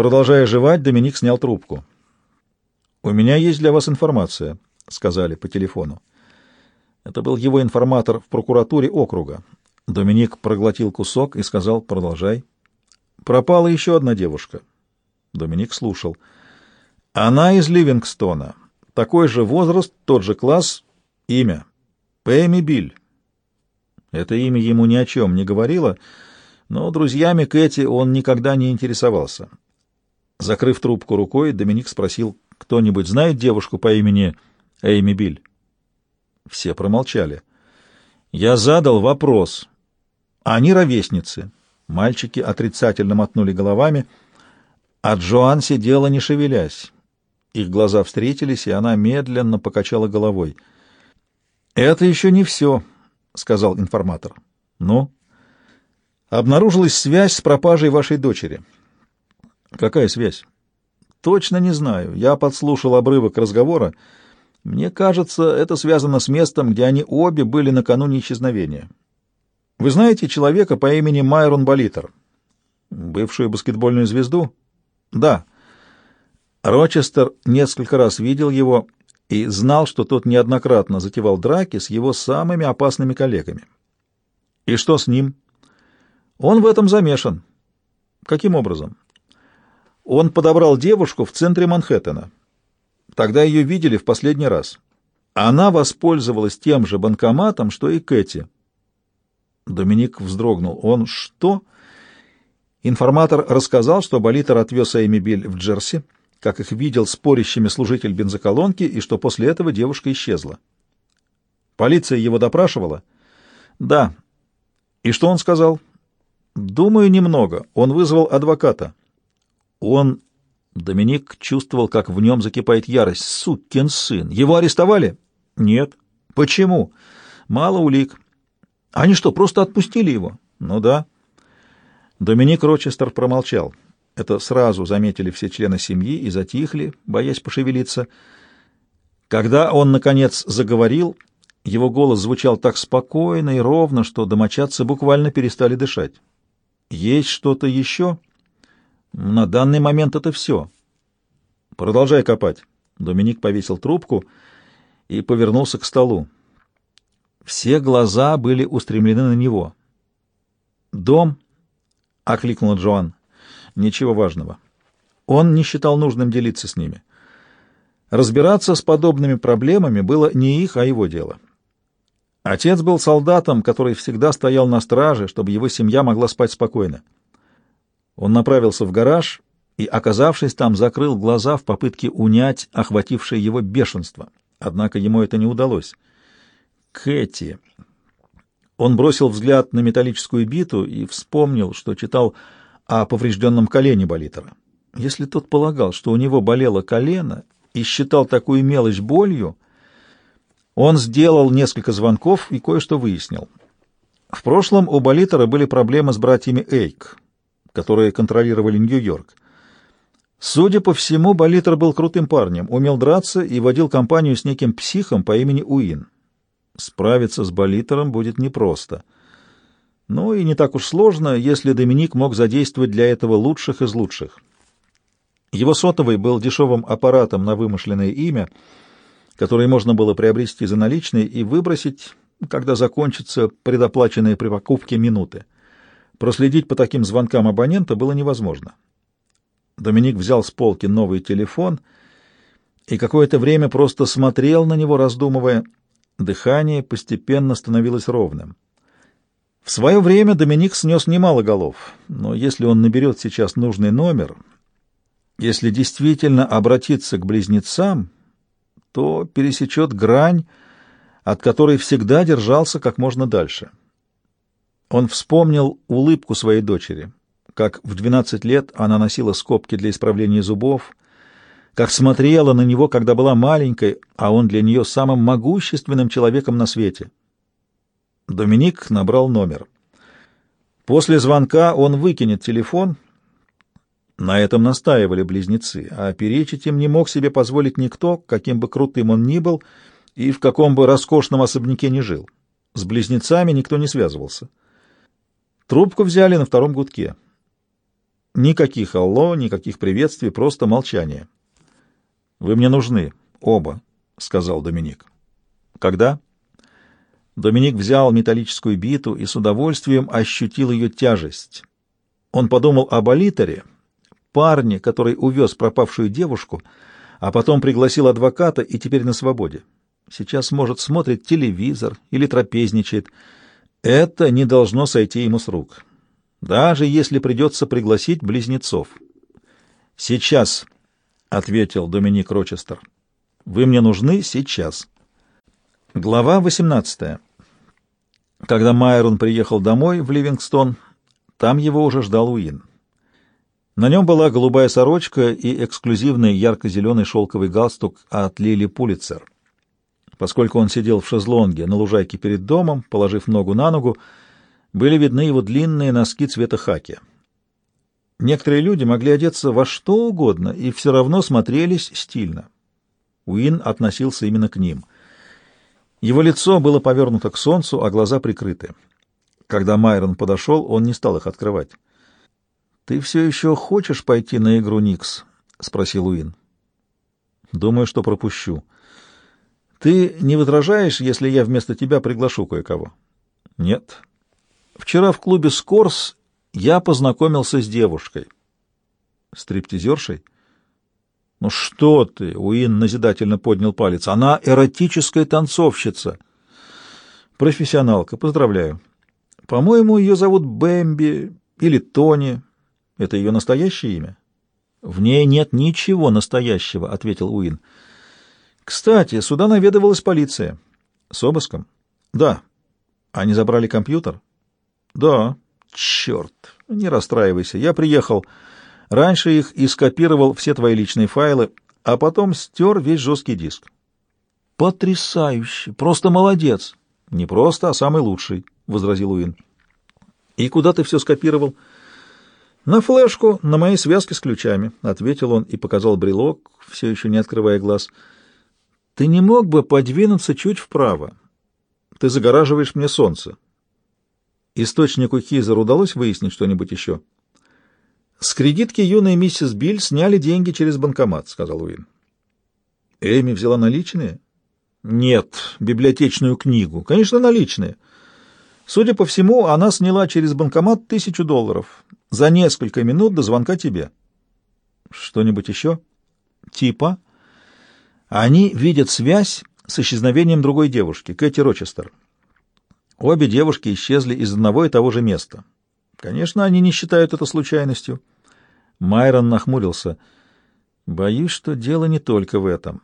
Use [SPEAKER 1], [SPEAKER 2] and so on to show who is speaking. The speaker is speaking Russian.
[SPEAKER 1] Продолжая жевать, Доминик снял трубку. «У меня есть для вас информация», — сказали по телефону. Это был его информатор в прокуратуре округа. Доминик проглотил кусок и сказал «Продолжай». «Пропала еще одна девушка». Доминик слушал. «Она из Ливингстона. Такой же возраст, тот же класс, имя. Пэми Биль». Это имя ему ни о чем не говорило, но друзьями Кэти он никогда не интересовался. Закрыв трубку рукой, Доминик спросил, кто-нибудь знает девушку по имени Эйми Биль? Все промолчали. Я задал вопрос. Они ровесницы. Мальчики отрицательно мотнули головами, а Джоан сидела, не шевелясь. Их глаза встретились, и она медленно покачала головой. «Это еще не все», — сказал информатор. «Ну?» «Обнаружилась связь с пропажей вашей дочери». «Какая связь?» «Точно не знаю. Я подслушал обрывок разговора. Мне кажется, это связано с местом, где они обе были накануне исчезновения. Вы знаете человека по имени Майрон Болитер? Бывшую баскетбольную звезду? Да. Рочестер несколько раз видел его и знал, что тот неоднократно затевал драки с его самыми опасными коллегами. И что с ним? Он в этом замешан. Каким образом? Он подобрал девушку в центре Манхэттена. Тогда ее видели в последний раз. Она воспользовалась тем же банкоматом, что и Кэти. Доминик вздрогнул. Он что? Информатор рассказал, что Болитер отвез Эйми Биль в Джерси, как их видел спорящими служитель бензоколонки, и что после этого девушка исчезла. Полиция его допрашивала? Да. И что он сказал? Думаю, немного. Он вызвал адвоката. Он Доминик чувствовал, как в нем закипает ярость. Сукин сын! Его арестовали? Нет. Почему? Мало улик. Они что, просто отпустили его? Ну да. Доминик Рочестер промолчал. Это сразу заметили все члены семьи и затихли, боясь пошевелиться. Когда он, наконец, заговорил, его голос звучал так спокойно и ровно, что домочадцы буквально перестали дышать. «Есть что-то еще?» На данный момент это все. Продолжай копать. Доминик повесил трубку и повернулся к столу. Все глаза были устремлены на него. «Дом?» — окликнула Джоан. «Ничего важного. Он не считал нужным делиться с ними. Разбираться с подобными проблемами было не их, а его дело. Отец был солдатом, который всегда стоял на страже, чтобы его семья могла спать спокойно. Он направился в гараж и, оказавшись там, закрыл глаза в попытке унять охватившее его бешенство. Однако ему это не удалось. Кэти. Он бросил взгляд на металлическую биту и вспомнил, что читал о поврежденном колене Болитера. Если тот полагал, что у него болело колено и считал такую мелочь болью, он сделал несколько звонков и кое-что выяснил. В прошлом у Болитера были проблемы с братьями Эйк — которые контролировали Нью-Йорк. Судя по всему, Болитер был крутым парнем, умел драться и водил компанию с неким психом по имени Уин. Справиться с Болитером будет непросто. Ну и не так уж сложно, если Доминик мог задействовать для этого лучших из лучших. Его сотовый был дешевым аппаратом на вымышленное имя, который можно было приобрести за наличные и выбросить, когда закончатся предоплаченные при покупке минуты. Проследить по таким звонкам абонента было невозможно. Доминик взял с полки новый телефон и какое-то время просто смотрел на него, раздумывая. Дыхание постепенно становилось ровным. В свое время Доминик снес немало голов, но если он наберет сейчас нужный номер, если действительно обратиться к близнецам, то пересечет грань, от которой всегда держался как можно дальше. Он вспомнил улыбку своей дочери, как в 12 лет она носила скобки для исправления зубов, как смотрела на него, когда была маленькой, а он для нее самым могущественным человеком на свете. Доминик набрал номер. После звонка он выкинет телефон. На этом настаивали близнецы, а перечить им не мог себе позволить никто, каким бы крутым он ни был и в каком бы роскошном особняке ни жил. С близнецами никто не связывался. Трубку взяли на втором гудке. Никаких алло, никаких приветствий, просто молчание. «Вы мне нужны, оба», — сказал Доминик. «Когда?» Доминик взял металлическую биту и с удовольствием ощутил ее тяжесть. Он подумал об Алитере, парне, который увез пропавшую девушку, а потом пригласил адвоката и теперь на свободе. Сейчас, может, смотрит телевизор или трапезничает. Это не должно сойти ему с рук, даже если придется пригласить близнецов. «Сейчас», — ответил Доминик Рочестер, — «вы мне нужны сейчас». Глава 18. Когда Майрон приехал домой в Ливингстон, там его уже ждал Уин. На нем была голубая сорочка и эксклюзивный ярко-зеленый шелковый галстук от Лили Пулицер. Поскольку он сидел в шезлонге на лужайке перед домом, положив ногу на ногу, были видны его длинные носки цвета хаки. Некоторые люди могли одеться во что угодно и все равно смотрелись стильно. Уин относился именно к ним. Его лицо было повернуто к солнцу, а глаза прикрыты. Когда Майрон подошел, он не стал их открывать. «Ты все еще хочешь пойти на игру Никс?» — спросил Уин. «Думаю, что пропущу». Ты не возражаешь, если я вместо тебя приглашу кое-кого? Нет. Вчера в клубе «Скорс» я познакомился с девушкой. Стриптизершей? Ну что ты, Уин назидательно поднял палец. Она эротическая танцовщица. Профессионалка, поздравляю. По-моему, ее зовут Бэмби или Тони. Это ее настоящее имя? В ней нет ничего настоящего, ответил Уин. Кстати, сюда наведывалась полиция. С обыском? Да. Они забрали компьютер? Да. Черт, не расстраивайся. Я приехал. Раньше их и скопировал все твои личные файлы, а потом стер весь жесткий диск. Потрясающе! Просто молодец! Не просто, а самый лучший, — возразил Уин. И куда ты все скопировал? На флешку, на моей связке с ключами, — ответил он и показал брелок, все еще не открывая глаз. — ты не мог бы подвинуться чуть вправо? Ты загораживаешь мне солнце. Источнику Хизер удалось выяснить что-нибудь еще? С кредитки юной миссис Биль сняли деньги через банкомат, сказал Уин. Эми взяла наличные? Нет, библиотечную книгу. Конечно, наличные. Судя по всему, она сняла через банкомат тысячу долларов за несколько минут до звонка тебе. Что-нибудь еще? Типа? Они видят связь с исчезновением другой девушки, Кэти Рочестер. Обе девушки исчезли из одного и того же места. Конечно, они не считают это случайностью. Майрон нахмурился. Боюсь, что дело не только в этом.